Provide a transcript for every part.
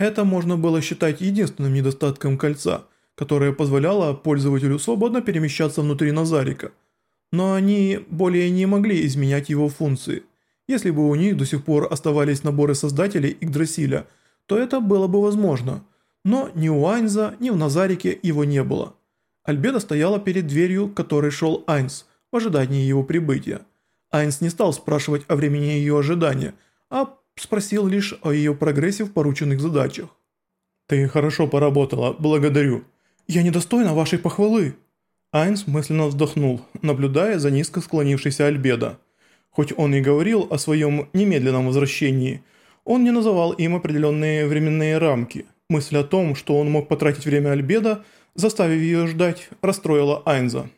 Это можно было считать единственным недостатком кольца, которое позволяло пользователю свободно перемещаться внутри Назарика. Но они более не могли изменять его функции. Если бы у них до сих пор оставались наборы создателей Игдрасиля, то это было бы возможно. Но ни у Айнза, ни в Назарике его не было. Альбеда стояла перед дверью, которой шел Айнс, в ожидании его прибытия. Айнс не стал спрашивать о времени ее ожидания, а спросил лишь о ее прогрессе в порученных задачах. «Ты хорошо поработала, благодарю. Я недостойна вашей похвалы». Айнс мысленно вздохнул, наблюдая за низко склонившейся Альбедо. Хоть он и говорил о своем немедленном возвращении, он не называл им определенные временные рамки. Мысль о том, что он мог потратить время Альбедо, заставив ее ждать, расстроила Айнза.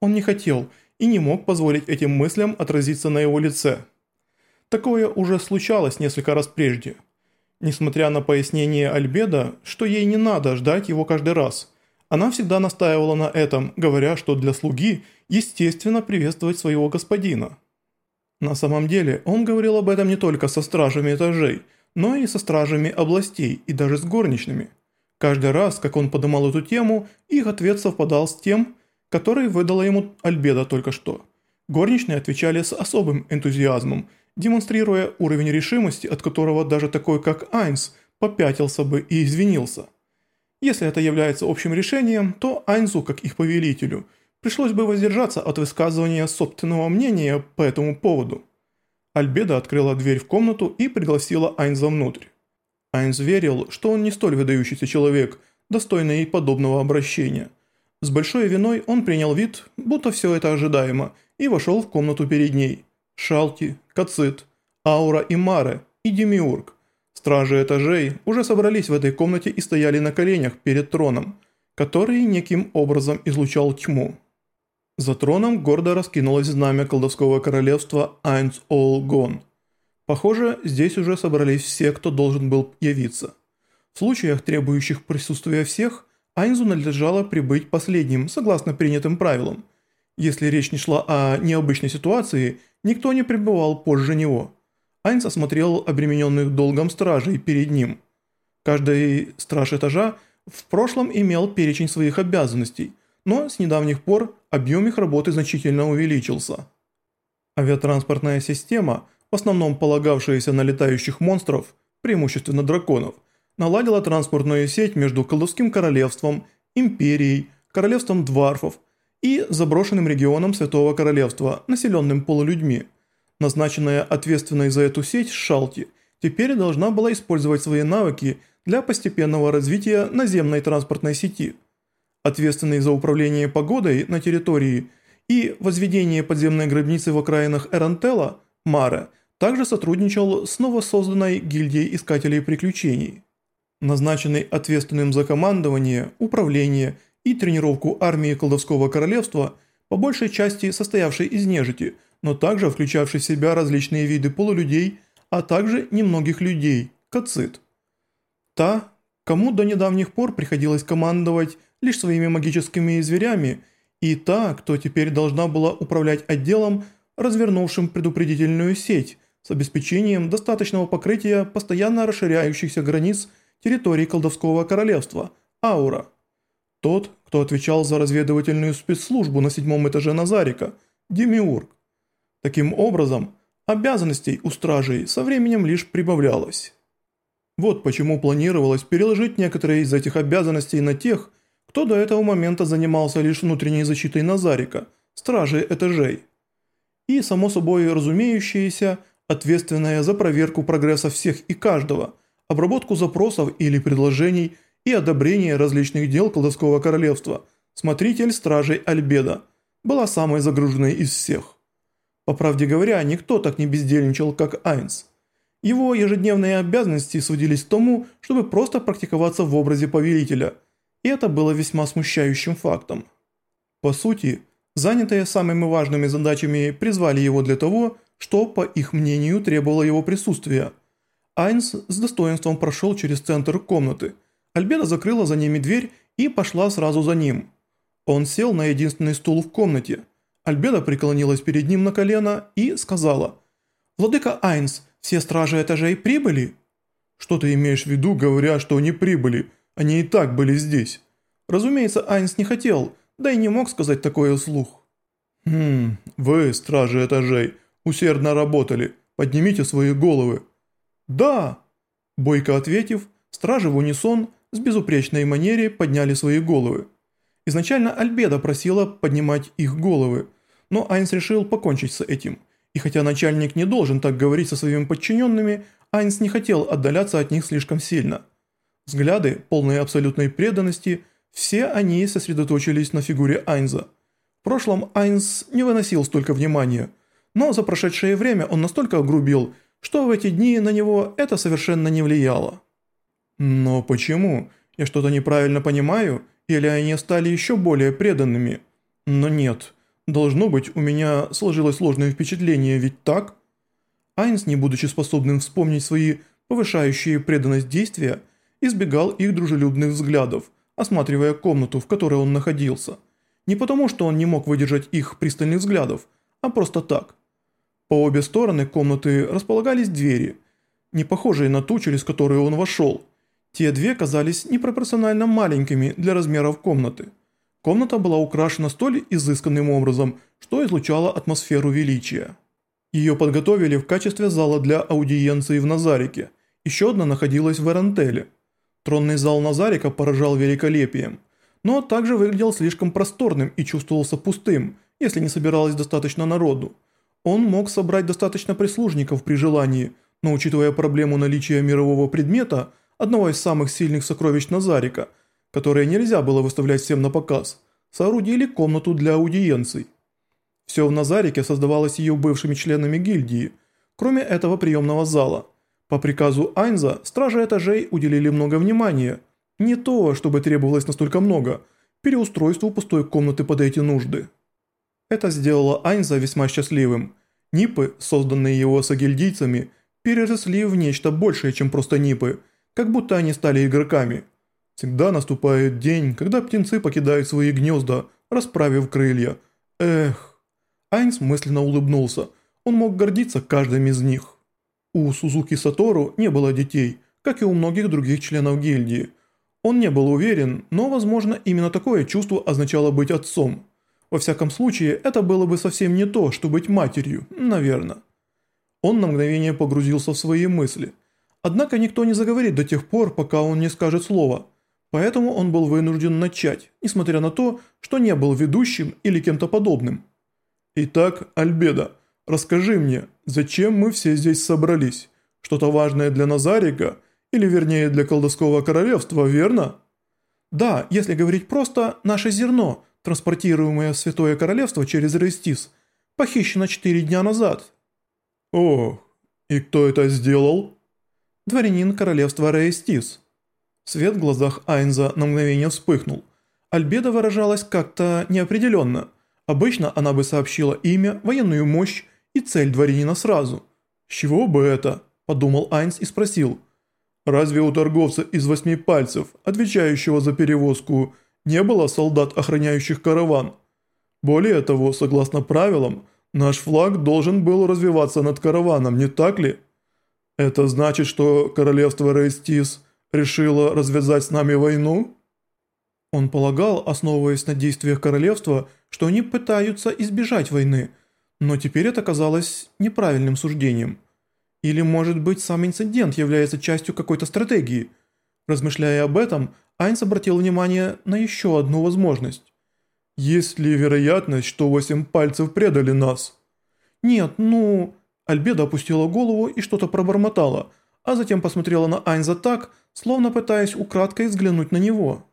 Он не хотел и не мог позволить этим мыслям отразиться на его лице. Такое уже случалось несколько раз прежде. Несмотря на пояснение Альбеда, что ей не надо ждать его каждый раз, она всегда настаивала на этом, говоря, что для слуги естественно приветствовать своего господина. На самом деле, он говорил об этом не только со стражами этажей, но и со стражами областей и даже с горничными. Каждый раз, как он поднимал эту тему, их ответ совпадал с тем, который выдала ему Альбеда только что. Горничные отвечали с особым энтузиазмом, демонстрируя уровень решимости, от которого даже такой как Айнс попятился бы и извинился. Если это является общим решением, то Айнзу, как их повелителю, пришлось бы воздержаться от высказывания собственного мнения по этому поводу. Альбеда открыла дверь в комнату и пригласила Айнза внутрь. Айнз верил, что он не столь выдающийся человек, достойный подобного обращения. С большой виной он принял вид, будто все это ожидаемо, и вошел в комнату перед ней. Шалти, Кацит, Аура и Маре, и Демиург. Стражи этажей уже собрались в этой комнате и стояли на коленях перед троном, который неким образом излучал тьму. За троном гордо раскинулось знамя колдовского королевства Айнс Олгон. Похоже, здесь уже собрались все, кто должен был явиться. В случаях, требующих присутствия всех, Айнзу надлежало прибыть последним, согласно принятым правилам. Если речь не шла о необычной ситуации, никто не прибывал позже него. Айнс осмотрел обремененных долгом стражей перед ним. Каждый страж этажа в прошлом имел перечень своих обязанностей, но с недавних пор объем их работы значительно увеличился. Авиатранспортная система, в основном полагавшаяся на летающих монстров, преимущественно драконов – наладила транспортную сеть между Колдовским королевством, Империей, Королевством Дварфов и заброшенным регионом Святого Королевства, населенным полулюдьми. Назначенная ответственной за эту сеть Шалти теперь должна была использовать свои навыки для постепенного развития наземной транспортной сети. Ответственный за управление погодой на территории и возведение подземной гробницы в окраинах Эрантела, Мара, также сотрудничал с новосозданной гильдией искателей приключений назначенный ответственным за командование, управление и тренировку армии колдовского королевства, по большей части состоявшей из нежити, но также включавший в себя различные виды полулюдей, а также немногих людей, кацит. Та, кому до недавних пор приходилось командовать лишь своими магическими зверями, и та, кто теперь должна была управлять отделом, развернувшим предупредительную сеть с обеспечением достаточного покрытия постоянно расширяющихся границ территории колдовского королевства, Аура. Тот, кто отвечал за разведывательную спецслужбу на седьмом этаже Назарика, Демиург. Таким образом, обязанностей у стражей со временем лишь прибавлялось. Вот почему планировалось переложить некоторые из этих обязанностей на тех, кто до этого момента занимался лишь внутренней защитой Назарика, стражей этажей. И, само собой разумеющееся, ответственная за проверку прогресса всех и каждого – обработку запросов или предложений и одобрение различных дел колдовского королевства, смотритель стражей Альбеда, была самой загруженной из всех. По правде говоря, никто так не бездельничал, как Айнс. Его ежедневные обязанности сводились к тому, чтобы просто практиковаться в образе повелителя, и это было весьма смущающим фактом. По сути, занятые самыми важными задачами призвали его для того, что, по их мнению, требовало его присутствия – Айнс с достоинством прошел через центр комнаты. Альбена закрыла за ними дверь и пошла сразу за ним. Он сел на единственный стул в комнате. Альбеда преклонилась перед ним на колено и сказала «Владыка Айнс, все стражи этажей прибыли?» Что ты имеешь в виду, говоря, что они прибыли? Они и так были здесь. Разумеется, Айнс не хотел, да и не мог сказать такое вслух. Хм, вы, стражи этажей, усердно работали. Поднимите свои головы. Да! Бойко ответив, стражи в унисон с безупречной манере подняли свои головы. Изначально Альбеда просила поднимать их головы, но Айнс решил покончить с этим. И хотя начальник не должен так говорить со своими подчиненными, Айнс не хотел отдаляться от них слишком сильно. Взгляды, полные абсолютной преданности, все они сосредоточились на фигуре Айнза. В прошлом Айнс не выносил столько внимания, но за прошедшее время он настолько огрубил, что в эти дни на него это совершенно не влияло. Но почему? Я что-то неправильно понимаю? Или они стали еще более преданными? Но нет, должно быть у меня сложилось сложное впечатление, ведь так? Айнс, не будучи способным вспомнить свои повышающие преданность действия, избегал их дружелюбных взглядов, осматривая комнату, в которой он находился. Не потому, что он не мог выдержать их пристальных взглядов, а просто так. По обе стороны комнаты располагались двери, не похожие на ту, через которую он вошел. Те две казались непропорционально маленькими для размеров комнаты. Комната была украшена столь изысканным образом, что излучала атмосферу величия. Ее подготовили в качестве зала для аудиенции в Назарике. Еще одна находилась в Эрантеле. Тронный зал Назарика поражал великолепием, но также выглядел слишком просторным и чувствовался пустым, если не собиралось достаточно народу. Он мог собрать достаточно прислужников при желании, но учитывая проблему наличия мирового предмета, одного из самых сильных сокровищ Назарика, которое нельзя было выставлять всем на показ, соорудили комнату для аудиенций. Все в Назарике создавалось ее бывшими членами гильдии, кроме этого приемного зала. По приказу Айнза стражи этажей уделили много внимания. Не то, чтобы требовалось настолько много, переустройству пустой комнаты под эти нужды. Это сделало Айнза весьма счастливым. Нипы, созданные его сагильдийцами, переросли в нечто большее, чем просто нипы, как будто они стали игроками. Всегда наступает день, когда птенцы покидают свои гнезда, расправив крылья. Эх... Айнс мысленно улыбнулся. Он мог гордиться каждым из них. У Сузуки Сатору не было детей, как и у многих других членов гильдии. Он не был уверен, но, возможно, именно такое чувство означало быть отцом. Во всяком случае, это было бы совсем не то, что быть матерью, наверное. Он на мгновение погрузился в свои мысли. Однако никто не заговорит до тех пор, пока он не скажет слова. Поэтому он был вынужден начать, несмотря на то, что не был ведущим или кем-то подобным. «Итак, Альбеда, расскажи мне, зачем мы все здесь собрались? Что-то важное для Назарика, или вернее для колдовского королевства, верно?» «Да, если говорить просто, наше зерно, транспортируемое в Святое Королевство через Рейстис, похищено четыре дня назад». «Ох, и кто это сделал?» «Дворянин королевства Рейстис». Свет в глазах Айнза на мгновение вспыхнул. Альбеда выражалась как-то неопределенно – Обычно она бы сообщила имя, военную мощь и цель дворянина сразу. «С чего бы это?» – подумал Айнс и спросил. «Разве у торговца из восьми пальцев, отвечающего за перевозку, не было солдат, охраняющих караван? Более того, согласно правилам, наш флаг должен был развиваться над караваном, не так ли? Это значит, что королевство Рейстис решило развязать с нами войну?» Он полагал, основываясь на действиях королевства, что они пытаются избежать войны, но теперь это казалось неправильным суждением. Или, может быть, сам инцидент является частью какой-то стратегии. Размышляя об этом, Айнс обратил внимание на еще одну возможность. «Есть ли вероятность, что восемь пальцев предали нас?» «Нет, ну...» Альбеда опустила голову и что-то пробормотала, а затем посмотрела на Айнза так, словно пытаясь украдкой взглянуть на него.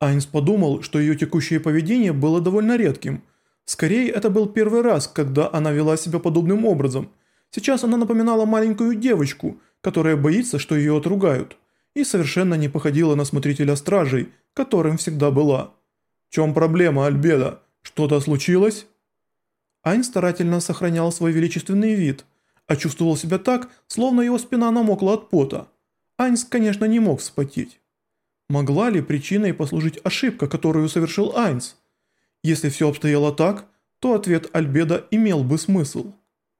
Айнс подумал, что ее текущее поведение было довольно редким. Скорее, это был первый раз, когда она вела себя подобным образом. Сейчас она напоминала маленькую девочку, которая боится, что ее отругают. И совершенно не походила на смотрителя стражей, которым всегда была. «В чем проблема, Альбеда? Что-то случилось?» Айн старательно сохранял свой величественный вид, а чувствовал себя так, словно его спина намокла от пота. Айнс, конечно, не мог вспотеть. Могла ли причиной послужить ошибка, которую совершил Айнс? Если все обстояло так, то ответ Альбеда имел бы смысл.